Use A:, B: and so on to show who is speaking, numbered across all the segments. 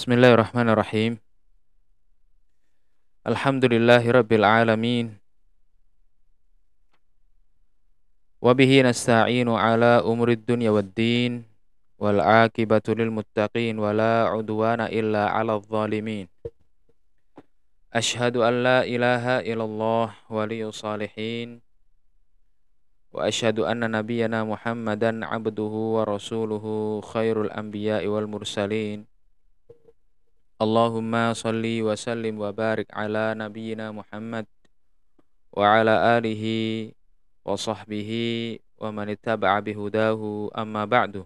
A: Bismillahirrahmanirrahim. Alhamdulillahirabbil alamin. Wa bihi nasta'inu ala umurid dunya waddin wal aqibatu lil muttaqin wa la udwana illa 'alal zalimin. Ashhadu an la ilaha illallah waliyus salihin wa ashhadu anna nabiyyana Muhammadan 'abduhu wa rasuluhu khairul anbiya'i wal mursalin Allahumma salli wa sallim wa barik ala nabiyyina Muhammad wa ala alihi wa sahbihi wa man ittaba'a bihudahu amma ba'du.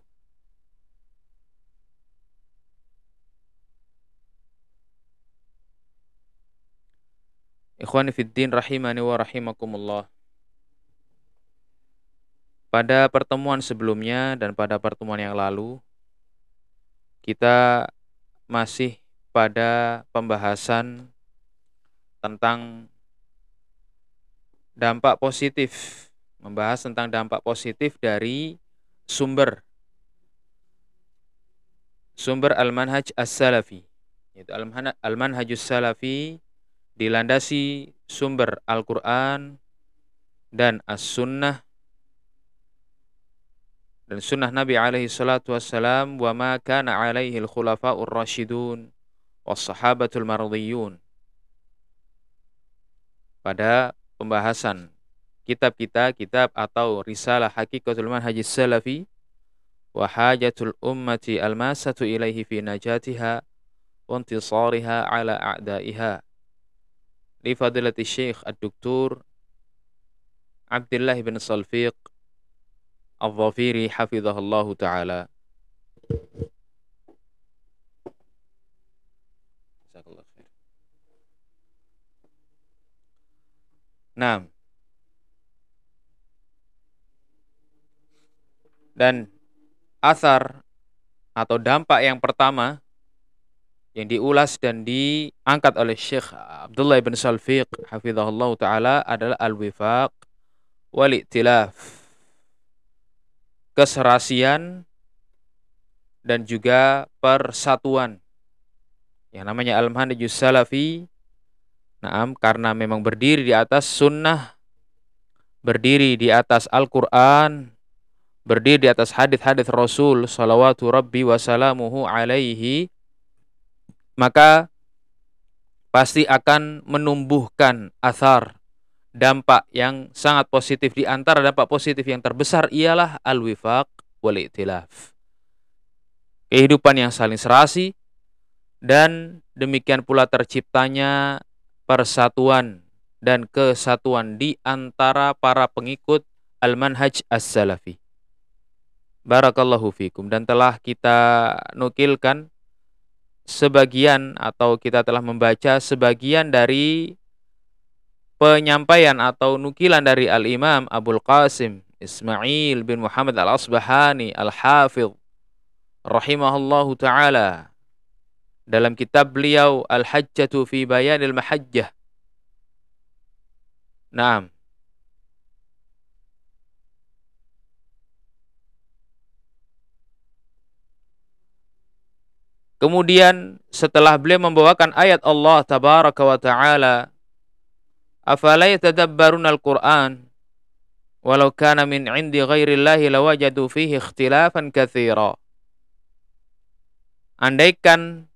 A: Ikhwani fiddin rahimani wa rahimakumullah. Pada pertemuan sebelumnya dan pada pertemuan yang lalu kita masih pada pembahasan tentang dampak positif, membahas tentang dampak positif dari sumber sumber al-manhaj as-salafi. Yaitu al-manhajus salafi dilandasi sumber Al-Qur'an dan as-sunnah. Dan sunnah Nabi alaihi salatu wassalam wa ma kana alaihi al-khulafa'ur rasyidun wassahabatul mardiyun pada pembahasan kitab kita kitab atau risalah hakikatul manhaj salafi wa hajatul ummati almasatu ilaihi fi najatiha wa intisariha ala a'daiha li fadilati syekh ad-doktor Abdullah bin Salfiq Al-Dhafiri hafizahullah ta'ala Nah. Dan asar atau dampak yang pertama yang diulas dan diangkat oleh Syekh Abdullah bin Salfiq hafizahullah taala adalah al-wifaq wal iktilaf. Keserasian dan juga persatuan. Yang namanya al-manhajus salafi Naam, karena memang berdiri di atas sunnah, berdiri di atas Al-Quran, berdiri di atas hadis-hadis Rasul salawatu Rabbi wasalamuhu alaihi, maka pasti akan menumbuhkan asar dampak yang sangat positif di antara dampak positif yang terbesar ialah al-wifaq wal iktilaf. Kehidupan yang saling serasi dan demikian pula terciptanya persatuan dan kesatuan di antara para pengikut al-manhaj as-salafi. Barakallahu fikum dan telah kita nukilkan sebagian atau kita telah membaca sebagian dari penyampaian atau nukilan dari Al-Imam Abdul Qasim Ismail bin Muhammad Al-Asbahani Al-Hafidh rahimahullahu taala dalam kitab beliau Al-Hajjatu fi Bayanil Mahajjah. Naam. Kemudian setelah beliau membawakan ayat Allah tabaraka wa taala afala yatadabbarun al-Qur'an walau kana min 'indi ghairillahi lawajadu fihi ikhtilafan katsira Andaikan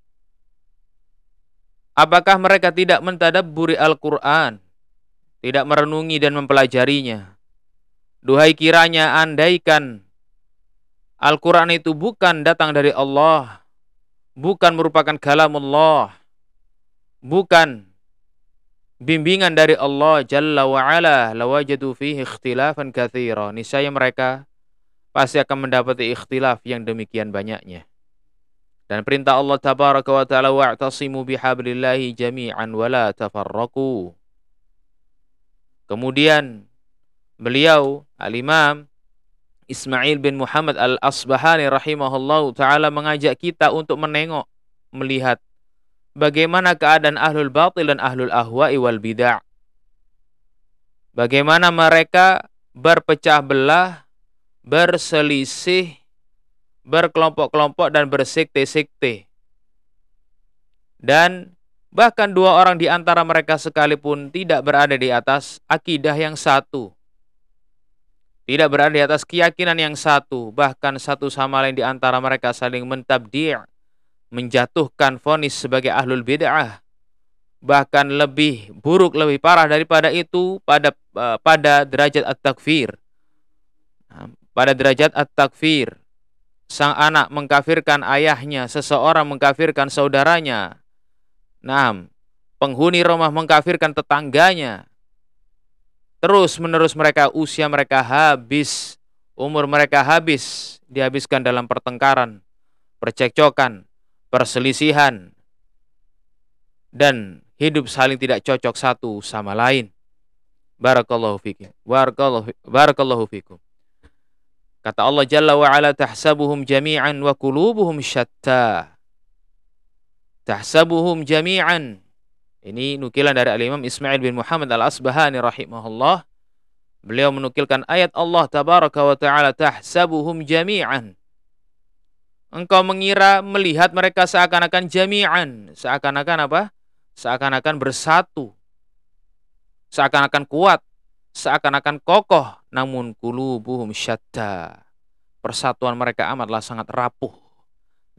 A: Apakah mereka tidak mentadabburi Al-Quran? Tidak merenungi dan mempelajarinya? Duhai kiranya andaikan Al-Quran itu bukan datang dari Allah, bukan merupakan kalamullah, bukan bimbingan dari Allah Jalla wa'ala lawajadu fihi ikhtilafan kathira. Niscaya mereka pasti akan mendapati ikhtilaf yang demikian banyaknya. Dan perintah Allah tabaraka wa taala wa'tasimu bihablillahi jami'an wa la tafarraqu. Kemudian beliau al-Imam Ismail bin Muhammad Al-Asbahani rahimahullah taala mengajak kita untuk menengok, melihat bagaimana keadaan ahlul batil dan ahlul ahwa'i wal bid'ah. Bagaimana mereka berpecah belah, berselisih berkelompok-kelompok dan bersekte-sekte. dan bahkan dua orang di antara mereka sekalipun tidak berada di atas akidah yang satu. Tidak berada di atas keyakinan yang satu, bahkan satu sama lain di antara mereka saling mentabdi' menjatuhkan vonis sebagai ahlul bid'ah. Bahkan lebih buruk, lebih parah daripada itu pada uh, pada derajat at-takfir. Nah, pada derajat at-takfir, sang anak mengkafirkan ayahnya, seseorang mengkafirkan saudaranya, Nah, penghuni rumah mengkafirkan tetangganya. Terus menerus mereka usia mereka habis, umur mereka habis, dihabiskan dalam pertengkaran, percekcokan, perselisihan, dan hidup saling tidak cocok satu sama lain. Barakallahu fikum. Barakallahu, barakallahu fikum. Kata Allah Jalla wa ala tahsabuhum jami'an wa kulubuhum syatta tahsabuhum jami'an. Ini nukilan dari Al-Imam Ismail bin Muhammad Al-Asbahani rahimahullah. Beliau menukilkan ayat Allah tabaraka wa taala tahsabuhum jami'an. Engkau mengira melihat mereka seakan-akan jami'an, seakan-akan apa? Seakan-akan bersatu. Seakan-akan kuat, seakan-akan kokoh, namun kulubuhum syatta. Persatuan mereka amatlah sangat rapuh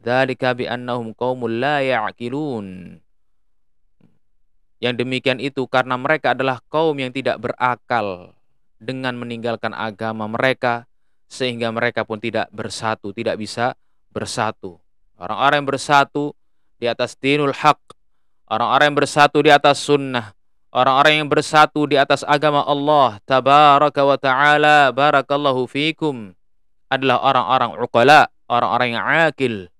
A: Dzalika bi annahum qaumul la ya'qilun. Yang demikian itu karena mereka adalah kaum yang tidak berakal dengan meninggalkan agama mereka sehingga mereka pun tidak bersatu, tidak bisa bersatu. Orang-orang yang bersatu di atas dinul haq, orang-orang yang bersatu di atas sunnah, orang-orang yang bersatu di atas agama Allah tabaraka wa taala barakallahu fikum adalah orang-orang uqala, orang-orang yang akil,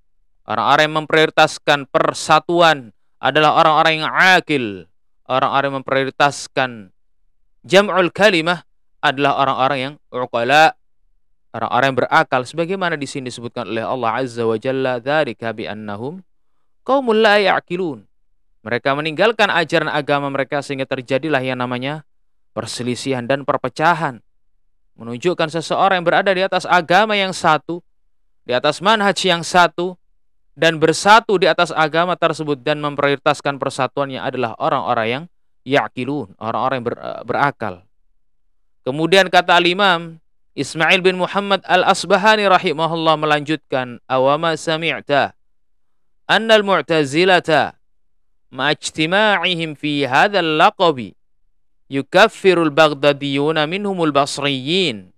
A: Orang-orang yang memprioritaskan persatuan adalah orang-orang yang akil. Orang-orang yang memprioritaskan jam'ul kalimah adalah orang-orang yang uqala, orang-orang yang berakal sebagaimana di sini disebutkan oleh Allah Azza wa Jalla dzalika bi annahum qaumul la ya'qilun. Mereka meninggalkan ajaran agama mereka sehingga terjadilah yang namanya perselisihan dan perpecahan. Menunjukkan seseorang yang berada di atas agama yang satu, di atas manhaj yang satu, dan bersatu di atas agama tersebut dan memprioritaskan persatuannya adalah orang-orang yang ya'kilun, orang-orang yang ber, eh, berakal. Kemudian kata al-Imam Ismail bin Muhammad Al-Asbahani rahimahullah melanjutkan, "Awama sami'ta anna al-mu'tazilata ma'ijtima'ihim fi hadzal laqabi yukaffiru al-Baghdadiyuna minhumul Basriyin."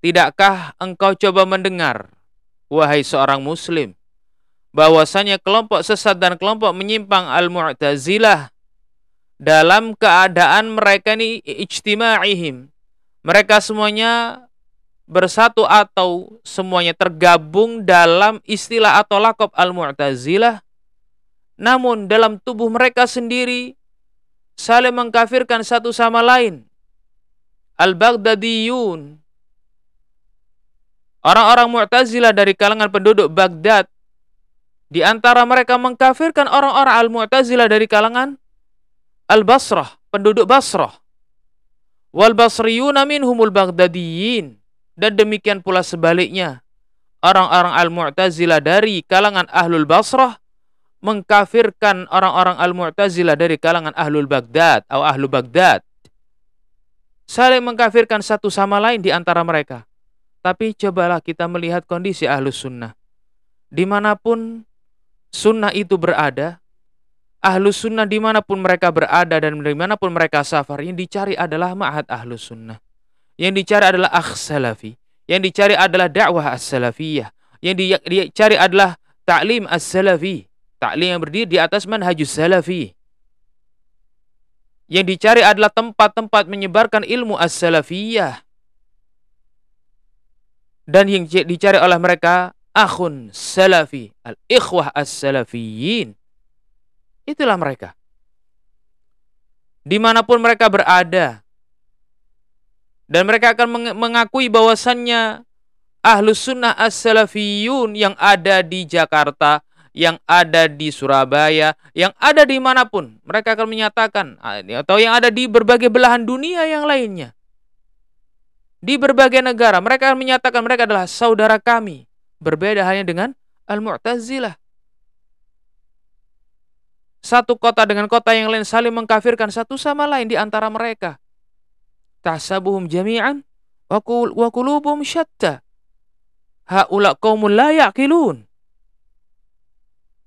A: Tidakkah engkau coba mendengar wahai seorang muslim, bahwasanya kelompok sesat dan kelompok menyimpang al-mu'tazilah dalam keadaan mereka ini ijtima'ihim. Mereka semuanya bersatu atau semuanya tergabung dalam istilah atau lakop al-mu'tazilah. Namun dalam tubuh mereka sendiri saling mengkafirkan satu sama lain. Al-Baghdadiyun Orang-orang Mu'tazilah dari kalangan penduduk Baghdad di antara mereka mengkafirkan orang-orang Al-Mu'tazilah dari kalangan Al-Basrah, penduduk Basrah. Wal Basriyuna minhumul Baghdadiyin. Dan demikian pula sebaliknya. Orang-orang Al-Mu'tazilah dari kalangan Ahlul Basrah mengkafirkan orang-orang Al-Mu'tazilah dari kalangan Ahlul Baghdad atau Ahlu Baghdad. Saling mengkafirkan satu sama lain di antara mereka. Tapi cobalah kita melihat kondisi ahlus sunnah. Di mana pun sunnah itu berada, ahlus sunnah di mana pun mereka berada dan di mana pun mereka safar, yang dicari adalah ma'had ahlus sunnah. Yang dicari adalah akh salafi. Yang dicari adalah dakwah as-salafiyah. Yang dicari adalah ta'lim as-salafi. Ta'lim yang berdiri di atas manhajus salafi. Yang dicari adalah tempat-tempat menyebarkan ilmu as-salafiyah dan yang dicari oleh mereka akhun salafi, al-ikhwah as-salafiyin. Itulah mereka. Di mana pun mereka berada. Dan mereka akan mengakui bahwasannya ahlus sunnah as-salafiyun yang ada di Jakarta, yang ada di Surabaya, yang ada di mana pun. Mereka akan menyatakan, atau yang ada di berbagai belahan dunia yang lainnya di berbagai negara. Mereka menyatakan mereka adalah saudara kami. Berbeda hanya dengan Al-Mu'tazilah. satu kota dengan kota yang lain saling mengkafirkan satu sama lain di antara mereka. Tahsabuhum jami'an wa qulubuhum syatta. Haula qaumun la yaqilun.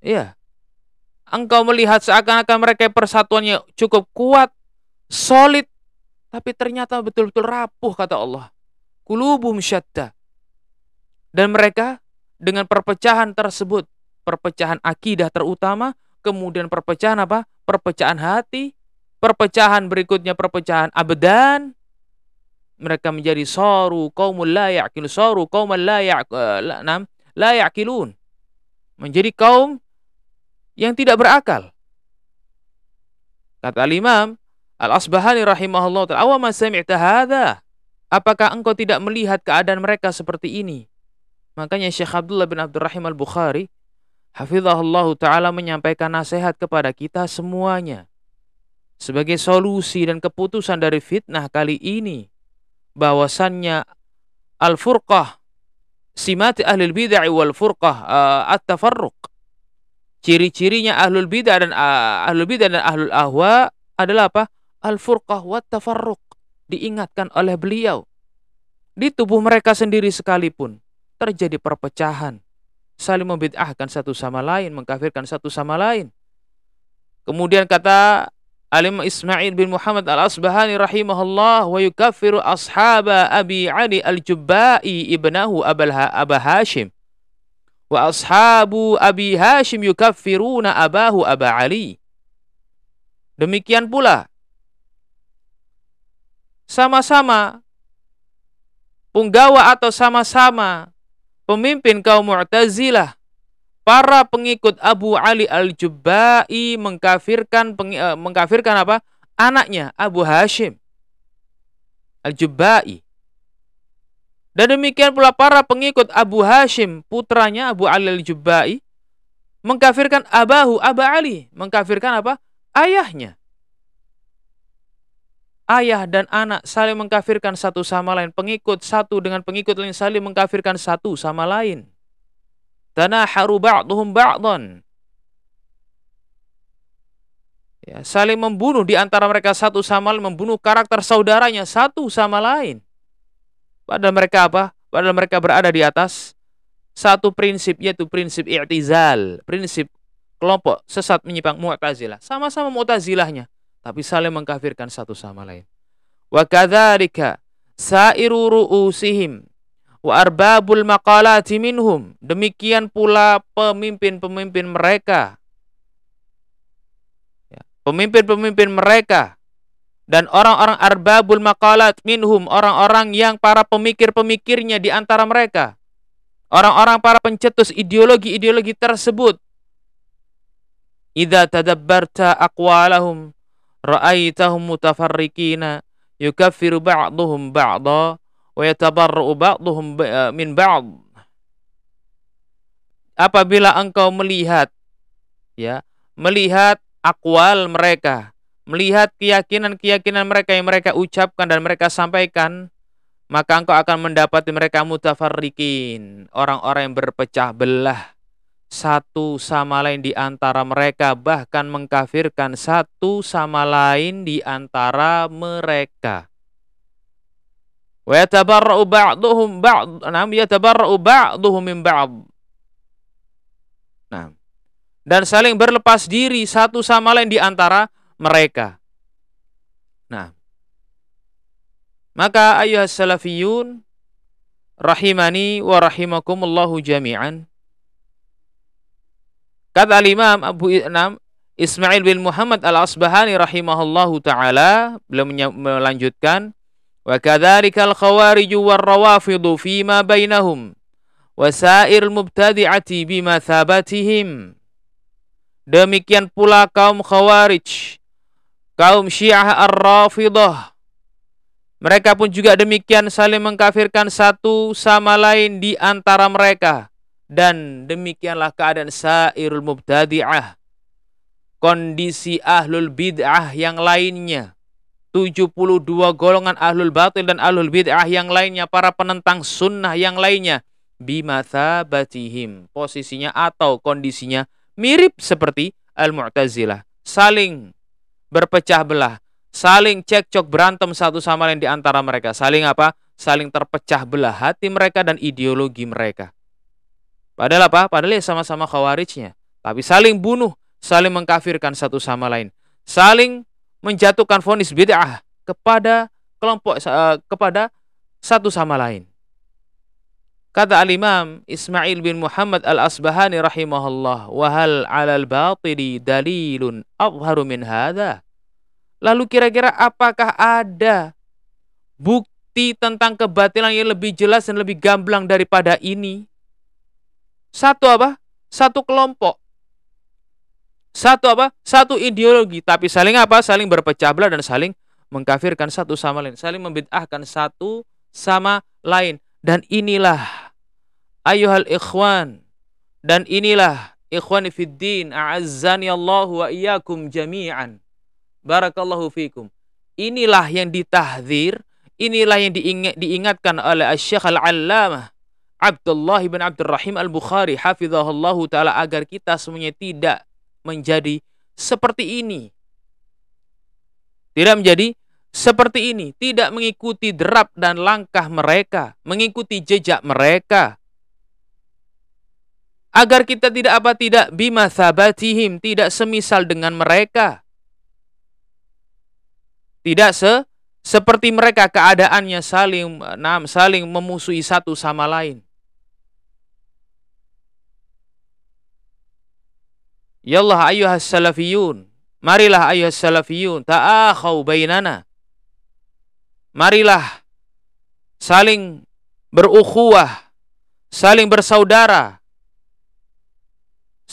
A: Iya. Engkau melihat seakan-akan mereka persatuannya cukup kuat, solid, tapi ternyata betul-betul rapuh kata Allah. Kulubum syatta. Dan mereka dengan perpecahan tersebut, perpecahan akidah terutama, kemudian perpecahan apa? Perpecahan hati, perpecahan berikutnya perpecahan abdan, mereka menjadi soru kaumul la ya'kil soru kaumul la ya'kil la ya'kilun menjadi kaum yang tidak berakal. Kata al-imam al-asbahani rahimahullah ta'ala sami'ta hadha? Apakah engkau tidak melihat keadaan mereka seperti ini? Makanya Syekh Abdullah bin Abdurrahim al-Bukhari hafizahullah ta'ala menyampaikan nasihat kepada kita semuanya sebagai solusi dan keputusan dari fitnah kali ini. Bahwasannya al-furqah simati ahlul bid'ah wal furqah uh, at-tafarruq. Ciri-cirinya ahlul bid'ah dan uh, ahlul bid'ah dan ahlul ahwa adalah apa? Al-furqah wat tafarruq. Diingatkan oleh beliau. Di tubuh mereka sendiri sekalipun terjadi perpecahan, saling membid'ahkan satu sama lain, mengkafirkan satu sama lain. Kemudian kata Alim Ismail bin Muhammad Al-Asbahani rahimahullah wa yukaffiru ashaba Abi Ali Al-Jubba'i ibnahu Aba Hashim wa ashabu Abi Hashim yukaffiruna abahu Aba Ali. Demikian pula sama-sama punggawa atau sama-sama pemimpin kaum Mu'tazilah para pengikut Abu Ali Al-Jubba'i mengkafirkan uh, mengkafirkan apa? anaknya Abu Hashim Al-Jubba'i. Dan demikian pula para pengikut Abu Hashim, putranya Abu Ali Al-Jubba'i mengkafirkan Abahu, Aba Ali, mengkafirkan apa? ayahnya. Ayah dan anak saling mengkafirkan satu sama lain. Pengikut satu dengan pengikut lain saling mengkafirkan satu sama lain tanaharu ba'duhum ba'dan. Ya, saling membunuh di antara mereka satu sama lain, membunuh karakter saudaranya satu sama lain. Padahal mereka apa? Padahal mereka berada di atas satu prinsip yaitu prinsip i'tizal, prinsip kelompok sesat menyimpang Mu'tazilah. Sama-sama Mu'tazilahnya, tapi saling mengkafirkan satu sama lain. Wa kadzalika sairu ru'usihim wa arbabul maqalati minhum demikian pula pemimpin-pemimpin mereka ya, pemimpin-pemimpin mereka dan orang-orang arbabul maqalat minhum orang-orang yang para pemikir-pemikirnya di antara mereka. Orang-orang para pencetus ideologi-ideologi tersebut. Idza tadabbarta aqwalahum ra'aitahum mutafarriqina yukaffiru ba'dhum ba'dha wa ba'dhum eh, min apabila engkau melihat ya melihat akwal mereka melihat keyakinan-keyakinan mereka yang mereka ucapkan dan mereka sampaikan maka engkau akan mendapati mereka mutafarrikin orang-orang yang berpecah belah satu sama lain di antara mereka bahkan mengkafirkan satu sama lain di antara mereka yatabarra'u ba'duhum ba'd, nam yatabarra'u ba'duhum min ba'd. Nah, dan saling berlepas diri satu sama lain di antara mereka. Nah, maka ayuhas salafiyun rahimani wa rahimakumullahu jami'an. Kata al-Imam Abu Inam Ismail bin Muhammad al-Asbahani rahimahullahu taala belum melanjutkan wa kadzalikal khawarij war rawafidu fima bainahum wasair mubtadi'ati bimathabatihim demikian pula kaum khawarij kaum syiah ar-rafidah. Mereka pun juga demikian saling mengkafirkan satu sama lain di antara mereka. Dan demikianlah keadaan sairul mubtadi'ah kondisi ahlul bid'ah yang lainnya. 72 golongan ahlul batil dan ahlul bid'ah yang lainnya, para penentang sunnah yang lainnya, bimathabatihim, posisinya atau kondisinya mirip seperti Al-Mu'tazilah. Saling berpecah belah, saling cekcok berantem satu sama lain di antara mereka. Saling apa? Saling terpecah belah hati mereka dan ideologi mereka. Padahal apa? Padahal ya sama-sama khawarijnya. Tapi saling bunuh, saling mengkafirkan satu sama lain. Saling menjatuhkan vonis bid'ah kepada kelompok uh, kepada satu sama lain. Kata al-Imam Ismail bin Muhammad al-Asbahani rahimahullah, "Wahal 'alal batili dalilun abharu min hadha?" Lalu kira-kira apakah ada bukti tentang kebatilan yang lebih jelas dan lebih gamblang daripada ini? Satu apa? Satu kelompok. Satu apa? Satu ideologi, tapi saling apa? Saling berpecah belah dan saling mengkafirkan satu sama lain, saling membid'ahkan satu sama lain. Dan inilah ayuhal ikhwan dan inilah ikhwani fid din a'azzani Allah wa iyyakum jami'an. Barakallahu fikum. Inilah yang ditahdzir inilah yang diingat, diingatkan oleh Syekh Al-Allamah Abdullah bin Abdurrahim Al-Bukhari hafizahullah taala agar kita semuanya tidak menjadi seperti ini. Tidak menjadi seperti ini, tidak mengikuti derap dan langkah mereka, mengikuti jejak mereka, agar kita tidak apa tidak bima sabatihim tidak semisal dengan mereka. Tidak se seperti mereka keadaannya saling nam saling memusuhi satu sama lain. Ya Allah ayuhas salafiyun marilah ayuhas salafiyun ta'akhau bainana. Marilah saling berukhuwah saling bersaudara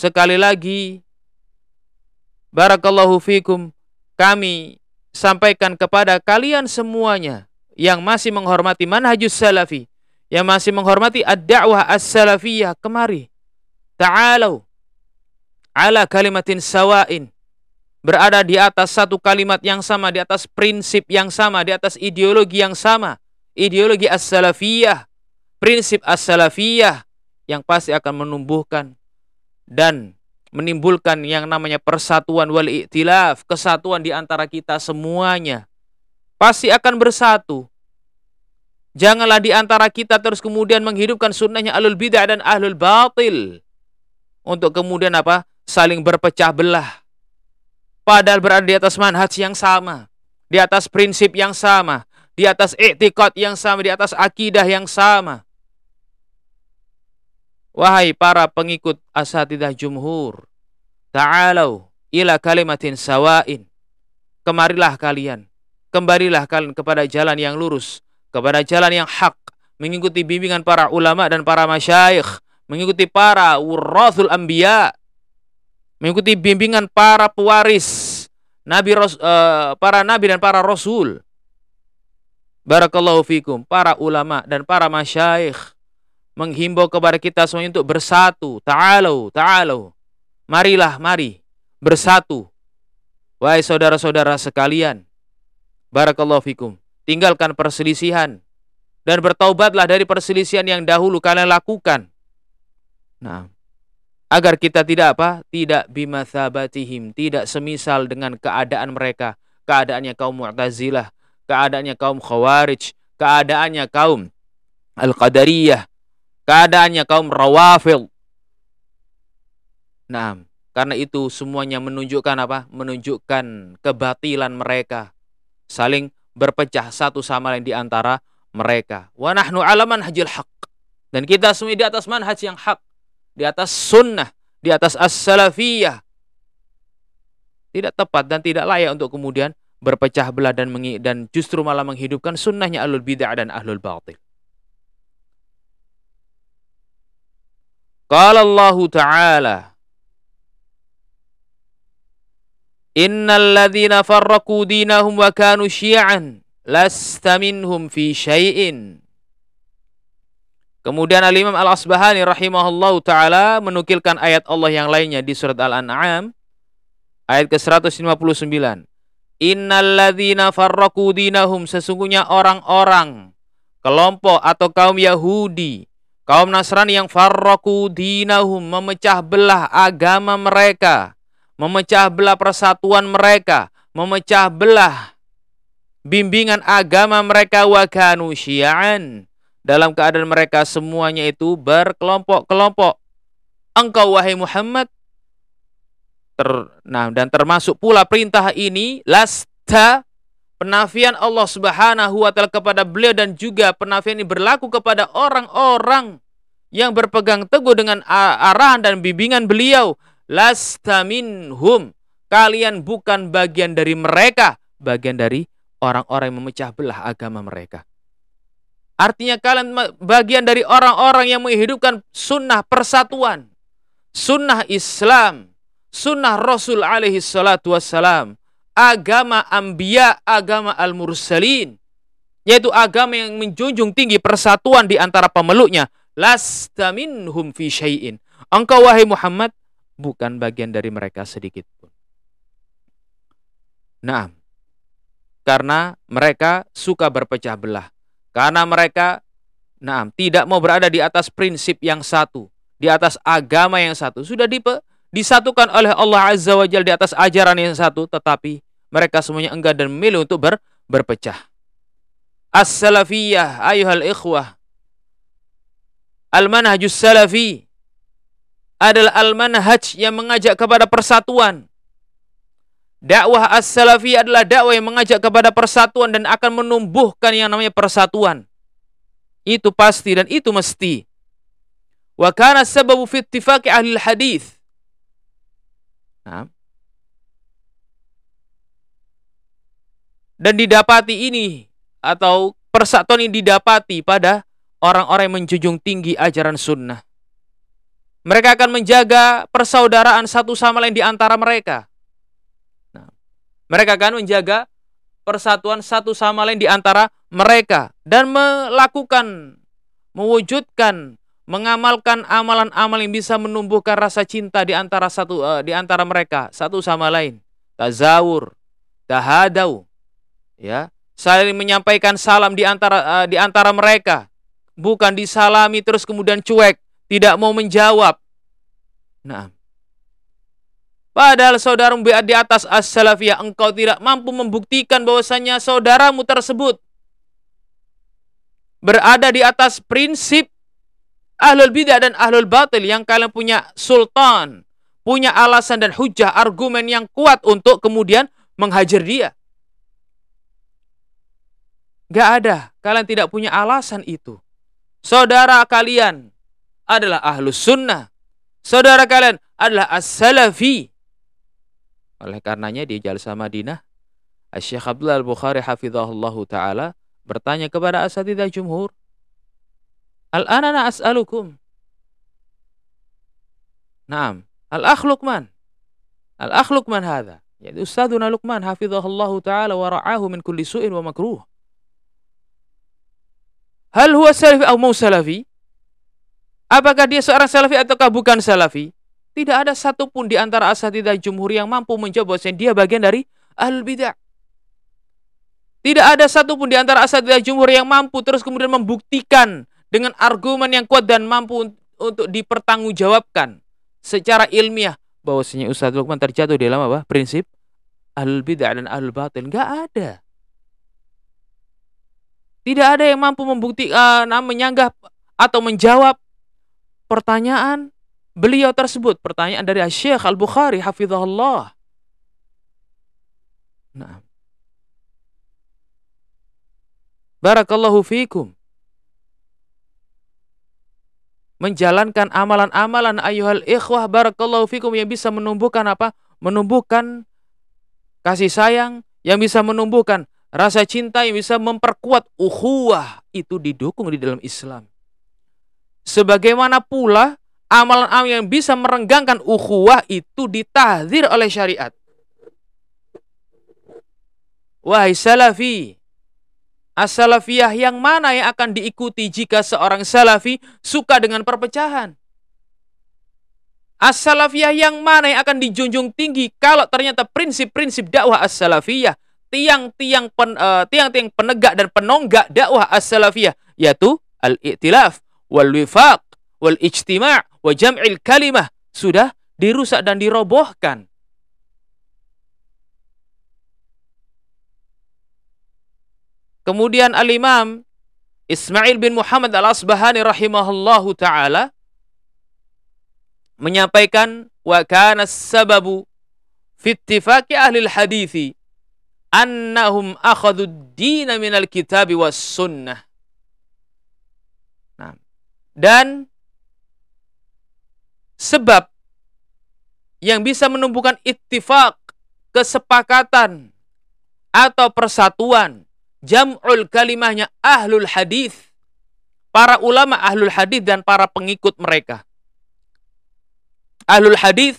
A: Sekali lagi, Barakallahu fikum, kami sampaikan kepada kalian semuanya yang masih menghormati manhajus salafi, yang masih menghormati ad-da'wah as-salafiyah, kemari. Ta'alau ala kalimatin sawain. Berada di atas satu kalimat yang sama, di atas prinsip yang sama, di atas ideologi yang sama. Ideologi as-salafiyah, prinsip as-salafiyah yang pasti akan menumbuhkan dan menimbulkan yang namanya persatuan wal iktilaf, kesatuan di antara kita semuanya. Pasti akan bersatu. Janganlah di antara kita terus kemudian menghidupkan sunnahnya alul bid'ah dan ahlul batil. Untuk kemudian apa? Saling berpecah belah. Padahal berada di atas manhaj yang sama. Di atas prinsip yang sama. Di atas etikot yang sama. Di atas akidah yang sama. Wahai para pengikut asatidah jumhur, ta'alau ila kalimatin sawain. Kemarilah kalian, kembalilah kalian kepada jalan yang lurus, kepada jalan yang hak, mengikuti bimbingan para ulama dan para masyayikh, mengikuti para wurathul anbiya, mengikuti bimbingan para pewaris nabi uh, para nabi dan para rasul. Barakallahu fikum, para ulama dan para masyayikh menghimbau kepada kita semuanya untuk bersatu. Ta'alau, ta'alau. Marilah, mari bersatu. Wahai saudara-saudara sekalian, barakallahu fikum. Tinggalkan perselisihan dan bertaubatlah dari perselisihan yang dahulu kalian lakukan. Nah, agar kita tidak apa? Tidak bimathabatihim, tidak semisal dengan keadaan mereka, keadaannya kaum Mu'tazilah, keadaannya kaum Khawarij, keadaannya kaum Al-Qadariyah, keadaannya kaum rawafil. Nah, karena itu semuanya menunjukkan apa? Menunjukkan kebatilan mereka. Saling berpecah satu sama lain di antara mereka. Wa nahnu alaman hajil haq. Dan kita semua di atas manhaj yang hak. Di atas sunnah. Di atas as-salafiyah. Tidak tepat dan tidak layak untuk kemudian berpecah belah dan dan justru malah menghidupkan sunnahnya ahlul bid'ah dan ahlul batil. Qala Allah Ta'ala Innal ladzina farraqu dinahum wa kanu syi'an lasta minhum fi syai'in Kemudian Al-Imam Al-Asbahani rahimahullahu taala menukilkan ayat Allah yang lainnya di surat Al-An'am ayat ke-159. Innal ladzina farraqu dinahum sesungguhnya orang-orang kelompok atau kaum Yahudi Kaum Nasrani yang farraku dinahum memecah belah agama mereka, memecah belah persatuan mereka, memecah belah bimbingan agama mereka wa kanu syi'an. Dalam keadaan mereka semuanya itu berkelompok-kelompok. Engkau wahai Muhammad ter, nah dan termasuk pula perintah ini lasta penafian Allah Subhanahu wa taala kepada beliau dan juga penafian ini berlaku kepada orang-orang yang berpegang teguh dengan arahan dan bimbingan beliau. Lasta minhum. Kalian bukan bagian dari mereka bagian dari orang-orang yang memecah belah agama mereka. Artinya kalian bagian dari orang-orang yang menghidupkan sunnah persatuan sunnah Islam sunnah Rasul alaihi salatu wassalam, agama ambia, agama al-mursalin, yaitu agama yang menjunjung tinggi persatuan di antara pemeluknya. Lasta minhum fi syai'in. Engkau wahai Muhammad bukan bagian dari mereka sedikit pun. Nah, karena mereka suka berpecah belah. Karena mereka nah, tidak mau berada di atas prinsip yang satu, di atas agama yang satu. Sudah dipe, disatukan oleh Allah Azza wa Jalla di atas ajaran yang satu tetapi mereka semuanya enggan dan memilih untuk ber, berpecah. As-salafiyah ayuhal ikhwah. Al-manhajus salafi adalah al-manhaj yang mengajak kepada persatuan. Dakwah as-salafi adalah dakwah yang mengajak kepada persatuan dan akan menumbuhkan yang namanya persatuan. Itu pasti dan itu mesti. Wa kana sababu fi ittifaqi ahli hadis Nah. Dan didapati ini atau persatuan ini didapati pada orang-orang yang menjunjung tinggi ajaran sunnah. Mereka akan menjaga persaudaraan satu sama lain di antara mereka. Nah, mereka akan menjaga persatuan satu sama lain di antara mereka dan melakukan, mewujudkan mengamalkan amalan-amalan yang bisa menumbuhkan rasa cinta di antara satu uh, di antara mereka satu sama lain tazawur tahadau ya saling menyampaikan salam di antara uh, di antara mereka. Bukan disalami terus kemudian cuek tidak mau menjawab. Nah Padahal saudaramu di atas as-salafiyah engkau tidak mampu membuktikan bahwasanya saudaramu tersebut berada di atas prinsip ahlul bidah dan ahlul batil yang kalian punya sultan, punya alasan dan hujah, argumen yang kuat untuk kemudian menghajar dia. Gak ada, kalian tidak punya alasan itu. Saudara kalian adalah ahlus sunnah. Saudara kalian adalah as-salafi. Oleh karenanya di Jalsa Madinah, Syekh Abdullah Al-Bukhari hafizahullah ta'ala bertanya kepada asatidah jumhur, Al-an ana as'alukum. Naam. Al-akh Luqman. Al-akh Luqman hadha. Jadi Ustadzuna Luqman hafizahullahu taala wa ra'ahu min kulli su'in wa makruh. Hal huwa salafi atau mau salafi? Apakah dia seorang salafi ataukah bukan salafi? Tidak ada satupun di antara asatidah jumhur yang mampu menjawab bahwa dia bagian dari ahlul bidah. Tidak ada satupun di antara asatidah jumhur yang mampu terus kemudian membuktikan dengan argumen yang kuat dan mampu untuk dipertanggungjawabkan secara ilmiah bahwasanya Ustaz Lukman terjatuh dalam apa? Prinsip ahlul bid'ah dan ahlul batil. Enggak ada. Tidak ada yang mampu membuktikan, uh, menyanggah atau menjawab pertanyaan beliau tersebut. Pertanyaan dari Syekh Al-Bukhari hafizahullah. Nah. Barakallahu fiikum menjalankan amalan-amalan ayuhal ikhwah barakallahu fikum yang bisa menumbuhkan apa? Menumbuhkan kasih sayang, yang bisa menumbuhkan rasa cinta, yang bisa memperkuat ukhuwah itu didukung di dalam Islam. Sebagaimana pula amalan-amalan yang bisa merenggangkan ukhuwah itu ditahdir oleh syariat. Wahai salafi, As-salafiyah yang mana yang akan diikuti jika seorang salafi suka dengan perpecahan? As-salafiyah yang mana yang akan dijunjung tinggi kalau ternyata prinsip-prinsip dakwah as-salafiyah tiang-tiang pen, eh, uh, tiang-tiang penegak dan penonggak dakwah as-salafiyah yaitu al-i'tilaf wal wifaq wal ijtima' wa jam'il kalimah sudah dirusak dan dirobohkan. Kemudian al-Imam Ismail bin Muhammad al-Asbahani rahimahullahu taala menyampaikan wa kana sababu fi ittifaqi ahli al-hadithi annahum akhadhu ad-din min al-kitab was sunnah. Nah, dan sebab yang bisa menumbuhkan ittifaq, kesepakatan atau persatuan jam'ul kalimahnya ahlul hadis para ulama ahlul hadis dan para pengikut mereka ahlul hadis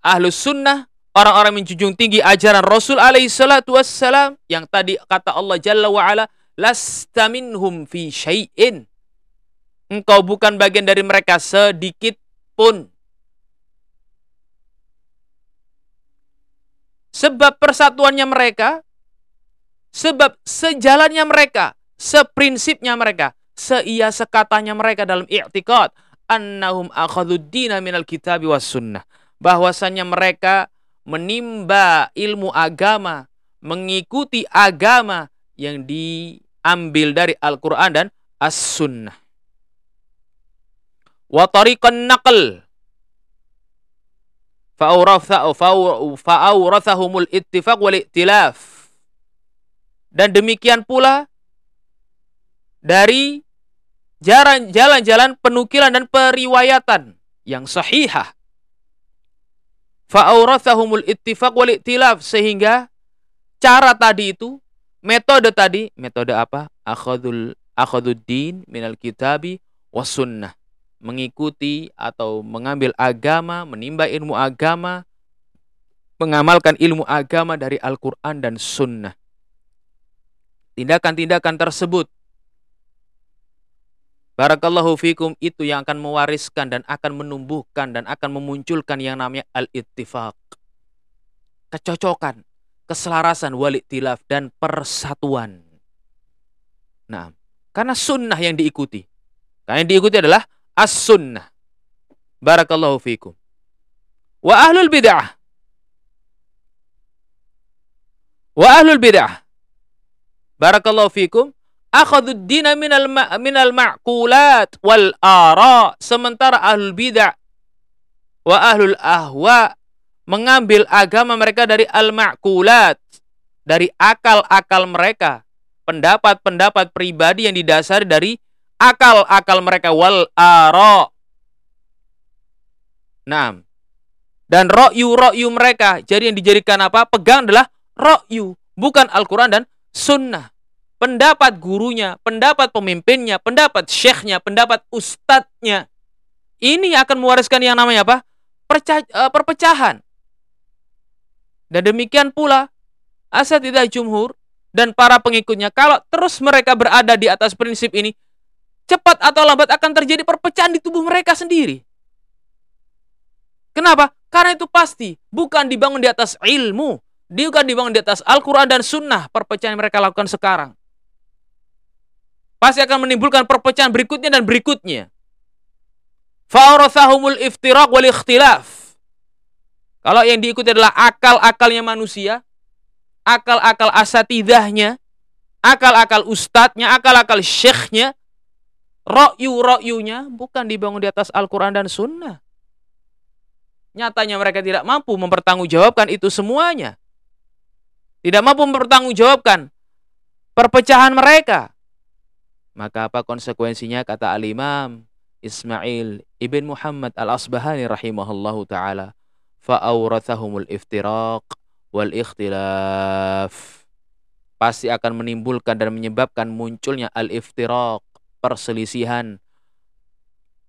A: ahlus sunnah orang-orang menjunjung tinggi ajaran Rasul alaihi salatu wassalam yang tadi kata Allah Jalla wa ala lasta minhum fi syai'in engkau bukan bagian dari mereka sedikit pun sebab persatuannya mereka Sebab sejalannya mereka, seprinsipnya mereka, seia sekatanya mereka dalam i'tikad annahum akhadhuddina minal kitabi was sunnah. Bahwasannya mereka menimba ilmu agama, mengikuti agama yang diambil dari Al-Quran dan As-Sunnah. Wa tariqan naql fa'awrathahumul ittifaq wal iktilaf dan demikian pula dari jalan-jalan penukilan dan periwayatan yang sahihah. Fa'aurathahumul ittifaq wal iktilaf sehingga cara tadi itu, metode tadi, metode apa? Akhadul akhaduddin minal kitabi was sunnah. Mengikuti atau mengambil agama, menimba ilmu agama, mengamalkan ilmu agama dari Al-Quran dan Sunnah. Tindakan-tindakan tersebut Barakallahu fikum itu yang akan mewariskan dan akan menumbuhkan dan akan memunculkan yang namanya al-ittifaq. Kecocokan, keselarasan, walitilaf dan persatuan. Nah, karena sunnah yang diikuti. Karena yang diikuti adalah as-sunnah. Barakallahu fikum. Wa ahlul bid'ah. Wa ahlul bid'ah Barakallahu fikum. Akhadud dina minal, ma minal ma'kulat wal ara. Sementara ahlul bid'ah wa ahlul ahwa mengambil agama mereka dari al-ma'kulat. Dari akal-akal mereka. Pendapat-pendapat pribadi yang didasari dari akal-akal mereka wal ara. Nah, dan ro'yu-ro'yu mereka. Jadi yang dijadikan apa? Pegang adalah ro'yu. Bukan Al-Quran dan sunnah. Pendapat gurunya, pendapat pemimpinnya, pendapat syekhnya, pendapat ustadznya. Ini akan mewariskan yang namanya apa? Perca uh, perpecahan. Dan demikian pula asatidah jumhur dan para pengikutnya kalau terus mereka berada di atas prinsip ini cepat atau lambat akan terjadi perpecahan di tubuh mereka sendiri. Kenapa? Karena itu pasti bukan dibangun di atas ilmu, dia kan dibangun di atas Al-Quran dan Sunnah perpecahan yang mereka lakukan sekarang. Pasti akan menimbulkan perpecahan berikutnya dan berikutnya. Fa'arathahumul iftiraq wal ikhtilaf. Kalau yang diikuti adalah akal-akalnya manusia, akal-akal asatidahnya, akal-akal ustadznya, akal-akal syekhnya, ro'yu-ro'yunya bukan dibangun di atas Al-Quran dan Sunnah. Nyatanya mereka tidak mampu mempertanggungjawabkan itu semuanya tidak mampu mempertanggungjawabkan perpecahan mereka. Maka apa konsekuensinya kata al-Imam Ismail ibn Muhammad al-Asbahani rahimahullahu taala fa'awrathahumul iftiraq wal ikhtilaf pasti akan menimbulkan dan menyebabkan munculnya al-iftiraq perselisihan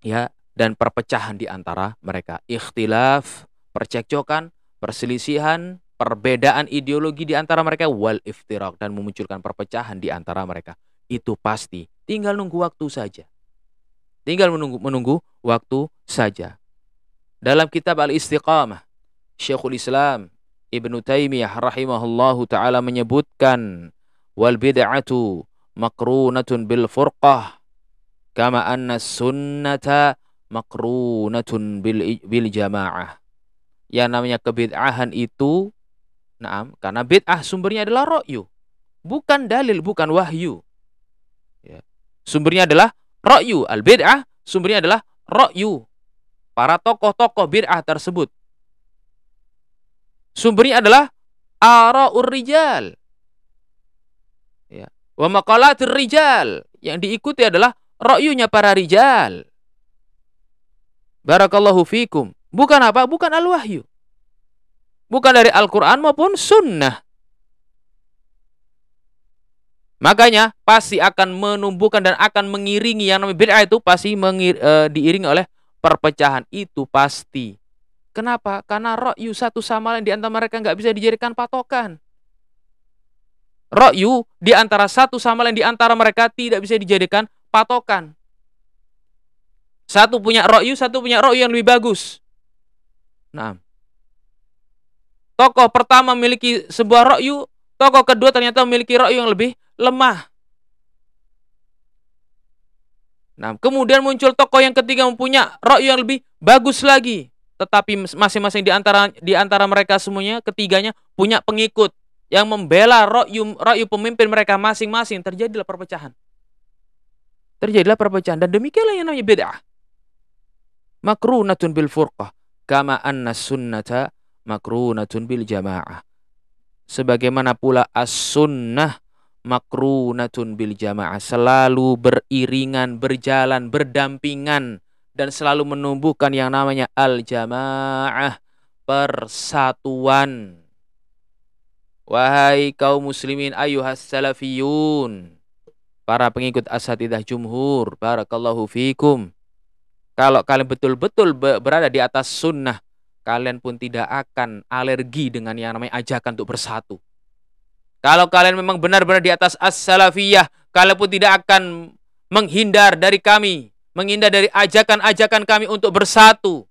A: ya dan perpecahan di antara mereka ikhtilaf percekcokan perselisihan perbedaan ideologi di antara mereka wal iftirak dan memunculkan perpecahan di antara mereka. Itu pasti. Tinggal nunggu waktu saja. Tinggal menunggu menunggu waktu saja. Dalam kitab Al-Istiqamah, Syekhul Islam Ibnu Taimiyah rahimahullahu taala menyebutkan wal bid'atu makrunatun bil furqah kama anna sunnata makrunatun bil bil jamaah. Yang namanya kebid'ahan itu Naam, karena bid'ah sumbernya adalah ro'yu. bukan dalil, bukan wahyu. Ya. Sumbernya adalah ra'yu al-bid'ah, sumbernya adalah ra'yu para tokoh-tokoh bid'ah tersebut. Sumbernya adalah ara'ur rijal. Ya. Wa maqalatir rijal. Yang diikuti adalah ra'yunya para rijal. Barakallahu fikum. Bukan apa? Bukan al-wahyu. Bukan dari Al-Quran maupun sunnah. Makanya pasti akan menumbuhkan dan akan mengiringi yang namanya bid'ah itu pasti mengir, e, diiringi oleh perpecahan itu pasti. Kenapa? Karena rokyu satu sama lain di antara mereka nggak bisa dijadikan patokan. Rokyu di antara satu sama lain di antara mereka tidak bisa dijadikan patokan. Satu punya rokyu, satu punya rokyu yang lebih bagus. Nah, tokoh pertama memiliki sebuah rokyu, tokoh kedua ternyata memiliki rokyu yang lebih lemah. Nah, kemudian muncul tokoh yang ketiga mempunyai rokyu yang lebih bagus lagi. Tetapi masing-masing di antara di antara mereka semuanya ketiganya punya pengikut yang membela rokyu rokyu pemimpin mereka masing-masing. Terjadilah perpecahan. Terjadilah perpecahan dan demikianlah yang namanya bid'ah makrunatun bil furqah kama anna sunnata makrunatun bil jamaah. Sebagaimana pula as-sunnah makrunatun bil jamaah selalu beriringan, berjalan, berdampingan dan selalu menumbuhkan yang namanya al-jamaah, persatuan. Wahai kaum muslimin ayuhas salafiyun, para pengikut asatidah jumhur, barakallahu fikum. Kalau kalian betul-betul berada di atas sunnah, kalian pun tidak akan alergi dengan yang namanya ajakan untuk bersatu. Kalau kalian memang benar-benar di atas as-salafiyah, kalian pun tidak akan menghindar dari kami, menghindar dari ajakan-ajakan kami untuk bersatu.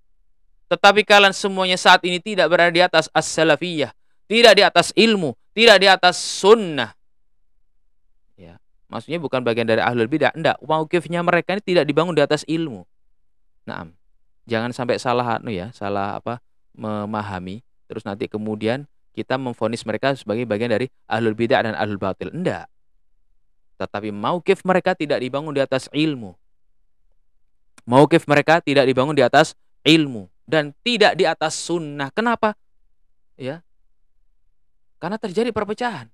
A: Tetapi kalian semuanya saat ini tidak berada di atas as-salafiyah, tidak di atas ilmu, tidak di atas sunnah. Ya, maksudnya bukan bagian dari ahlul bidah, enggak. Mauqifnya mereka ini tidak dibangun di atas ilmu. Nah, jangan sampai salah anu ya, salah apa memahami terus nanti kemudian kita memfonis mereka sebagai bagian dari ahlul bidah dan ahlul batil. Enggak. Tetapi maukif mereka tidak dibangun di atas ilmu. Maukif mereka tidak dibangun di atas ilmu dan tidak di atas sunnah. Kenapa? Ya. Karena terjadi perpecahan.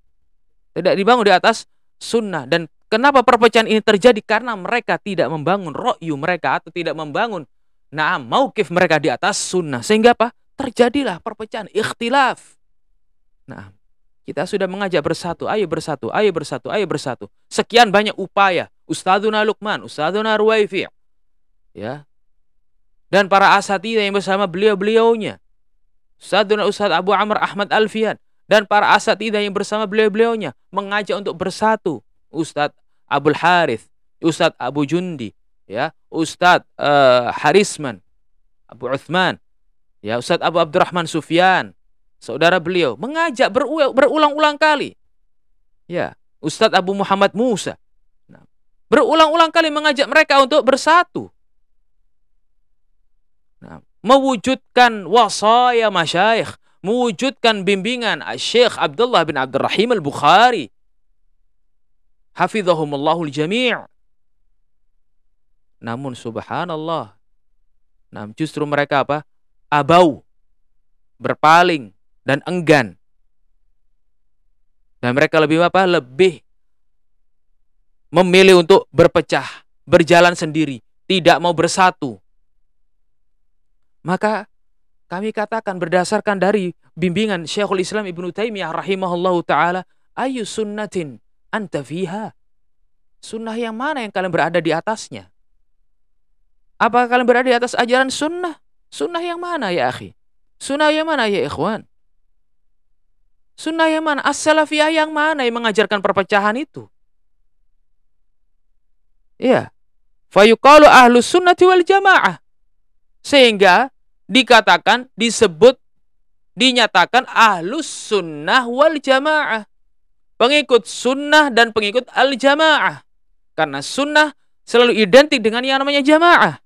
A: Tidak dibangun di atas sunnah dan Kenapa perpecahan ini terjadi? Karena mereka tidak membangun ro'yu mereka atau tidak membangun nah maukif mereka di atas sunnah. Sehingga apa? Terjadilah perpecahan, ikhtilaf. Nah, kita sudah mengajak bersatu, ayo bersatu, ayo bersatu, ayo bersatu. Sekian banyak upaya. Ustadzuna Luqman, Ustadzuna Ruwaifi. Ya. Dan para asatidah yang bersama beliau-beliaunya. Ustadzuna Ustadz Abu Amr Ahmad Alfian. Dan para asatidah yang bersama beliau-beliaunya. Mengajak untuk bersatu. Ustadz Abdul Harith, Ustadz Abu Jundi, ya, Ustadz uh, Harisman, Abu Uthman, ya, Ustadz Abu Abdurrahman Sufyan, saudara beliau mengajak berulang-ulang kali. Ya, Ustadz Abu Muhammad Musa. Nah, berulang-ulang kali mengajak mereka untuk bersatu. Nah, mewujudkan wasaya masyayikh, mewujudkan bimbingan Syekh Abdullah bin Abdurrahim Al-Bukhari hafizahumullahul jami' namun subhanallah nah justru mereka apa abau berpaling dan enggan dan mereka lebih apa lebih memilih untuk berpecah berjalan sendiri tidak mau bersatu maka kami katakan berdasarkan dari bimbingan Syekhul Islam Ibnu Taimiyah rahimahullahu taala ayu sunnatin anta fiha? Sunnah yang mana yang kalian berada di atasnya? Apakah kalian berada di atas ajaran sunnah? Sunnah yang mana ya akhi? Sunnah yang mana ya ikhwan? Sunnah yang mana? As-salafiyah yang mana yang mengajarkan perpecahan itu? Iya. Fayuqalu ahlus sunnati wal jamaah. Sehingga dikatakan, disebut, dinyatakan ahlus sunnah wal jamaah pengikut sunnah dan pengikut al-jamaah. Karena sunnah selalu identik dengan yang namanya jamaah.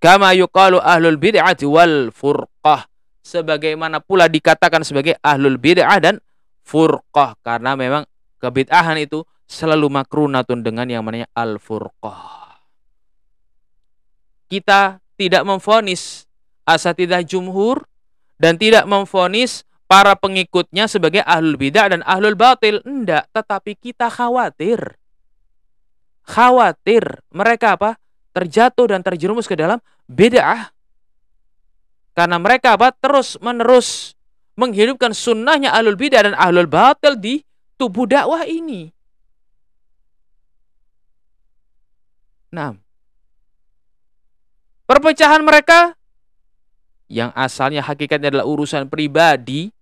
A: Kama yuqalu ahlul bid'ah wal furqah. Sebagaimana pula dikatakan sebagai ahlul bid'ah dan furqah karena memang kebid'ahan itu selalu makrunatun dengan yang namanya al-furqah. Kita tidak memfonis asatidah jumhur dan tidak memfonis para pengikutnya sebagai ahlul bidah dan ahlul batil. Enggak, tetapi kita khawatir. Khawatir mereka apa? Terjatuh dan terjerumus ke dalam bid'ah. Karena mereka apa? Terus menerus menghidupkan sunnahnya ahlul bidah dan ahlul batil di tubuh dakwah ini. Nah, perpecahan mereka yang asalnya hakikatnya adalah urusan pribadi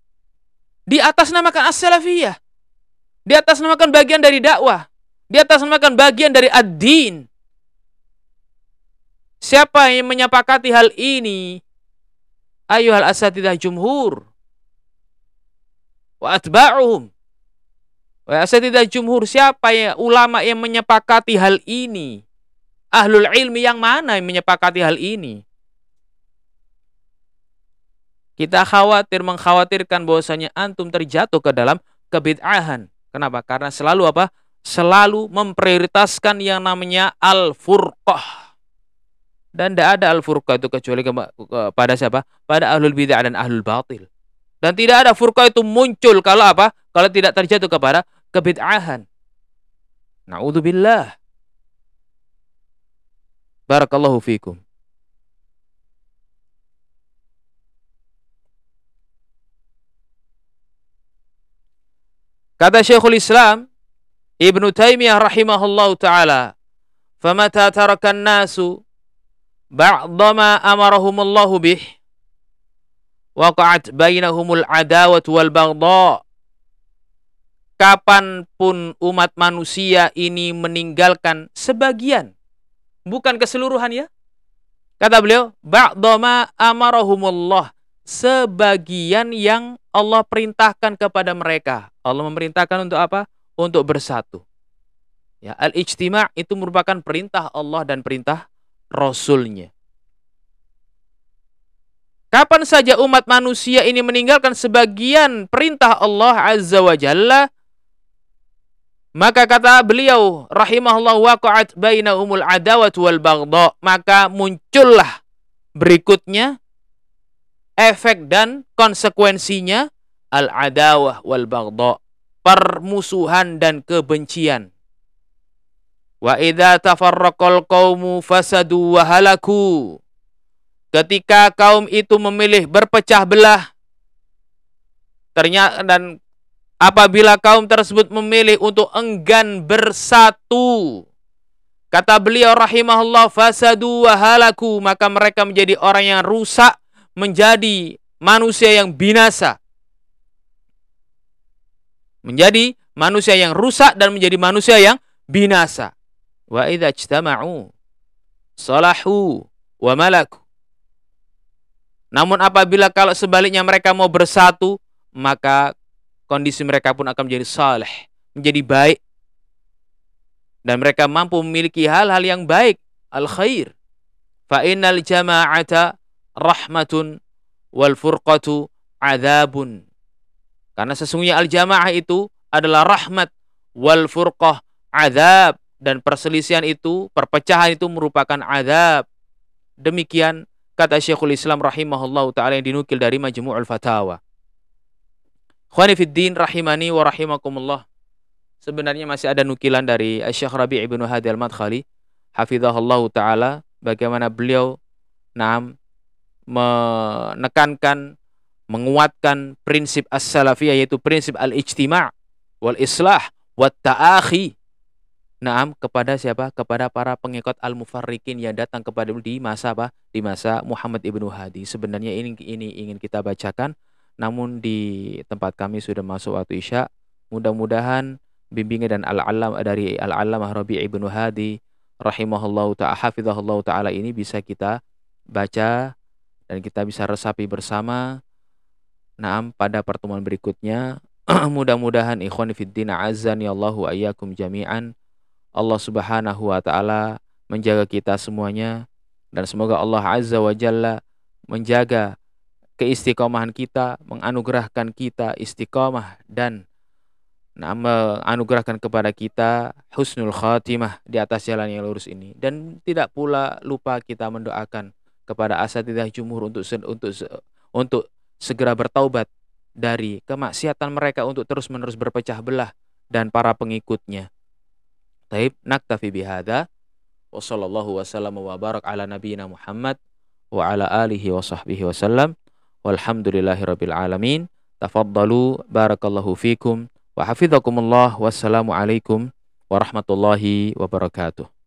A: di atas namakan as-salafiyah. Di atas namakan bagian dari dakwah. Di atas namakan bagian dari ad-din. Siapa yang menyepakati hal ini? Ayuhal asatidah jumhur wa atba'uhum. Wa asatidah jumhur siapa ya ulama yang menyepakati hal ini? Ahlul ilmi yang mana yang menyepakati hal ini? Kita khawatir mengkhawatirkan bahwasanya antum terjatuh ke dalam kebid'ahan. Kenapa? Karena selalu apa? Selalu memprioritaskan yang namanya al-furqah. Dan tidak ada al-furqah itu kecuali kepada siapa? Pada ahlul bid'ah dan ahlul batil. Dan tidak ada furqah itu muncul kalau apa? Kalau tidak terjatuh kepada kebid'ahan. Na'udzubillah. Barakallahu fikum. Kata Syekhul Islam Ibnu Taimiyah rahimahullahu taala, "Famata tarakan nasu ba'dha ma amarahumullahu bih waqa'at bainahumul adawat wal baghdha kapan pun umat manusia ini meninggalkan sebagian bukan keseluruhan ya. Kata beliau ba'dama amarahumullah sebagian yang Allah perintahkan kepada mereka. Allah memerintahkan untuk apa? Untuk bersatu. Ya al-ijtima' itu merupakan perintah Allah dan perintah rasulnya Kapan saja umat manusia ini meninggalkan sebagian perintah Allah Azza wa Jalla, maka kata beliau rahimahullah waqa'at bainahumul adawat wal maka muncullah berikutnya efek dan konsekuensinya al adawah wal baghdha, permusuhan dan kebencian. Wa idza tafarraqal qaumu fasadu wa halaku. Ketika kaum itu memilih berpecah belah ternyata dan apabila kaum tersebut memilih untuk enggan bersatu kata beliau rahimahullah fasadu wahalaku maka mereka menjadi orang yang rusak menjadi manusia yang binasa. Menjadi manusia yang rusak dan menjadi manusia yang binasa wa idza ijtama'u salahu wa malaku namun apabila kalau sebaliknya mereka mau bersatu, maka kondisi mereka pun akan menjadi saleh, menjadi baik. Dan mereka mampu memiliki hal-hal yang baik, al-khair. Fa innal jama'ata rahmatun wal furqatu adzabun. Karena sesungguhnya al-jamaah itu adalah rahmat wal furqah adzab dan perselisihan itu, perpecahan itu merupakan azab. Demikian kata Syekhul Islam rahimahullah taala yang dinukil dari Majmu'ul Fatawa. Khwani fiddin rahimani wa rahimakumullah. Sebenarnya masih ada nukilan dari Syekh Rabi' ibnu Hadi al-Madkhali hafizahullah taala bagaimana beliau nam menekankan menguatkan prinsip as-salafiyah yaitu prinsip al-ijtima' wal islah wat ta'akhi Naam kepada siapa? Kepada para pengikut al-mufarrikin yang datang kepada di masa apa? Di masa Muhammad ibnu Hadi. Sebenarnya ini ini ingin kita bacakan, namun di tempat kami sudah masuk waktu isya. Mudah-mudahan bimbingan dan al-alam dari al-alamah Rabi' ibnu Hadi rahimahullahu ta'ala ta'ala ini bisa kita baca dan kita bisa resapi bersama. Naam pada pertemuan berikutnya. Mudah-mudahan ikhwan fiddin azan ya Allahu ayyakum jami'an Allah Subhanahu wa taala menjaga kita semuanya dan semoga Allah Azza wa Jalla menjaga keistiqomahan kita, menganugerahkan kita istiqomah dan nah, menganugerahkan kepada kita husnul khatimah di atas jalan yang lurus ini dan tidak pula lupa kita mendoakan kepada asatidah jumhur untuk untuk untuk segera bertaubat dari kemaksiatan mereka untuk terus-menerus berpecah belah dan para pengikutnya. Taib naktafi bihada wa sallallahu wasallam ala nabiyyina Muhammad wa ala alihi wa sahbihi wasallam walhamdulillahi rabbil alamin. Tafaddalu barakallahu fikum wa hafizakumullah. Wassalamu alaikum warahmatullahi wabarakatuh